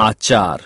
आचार।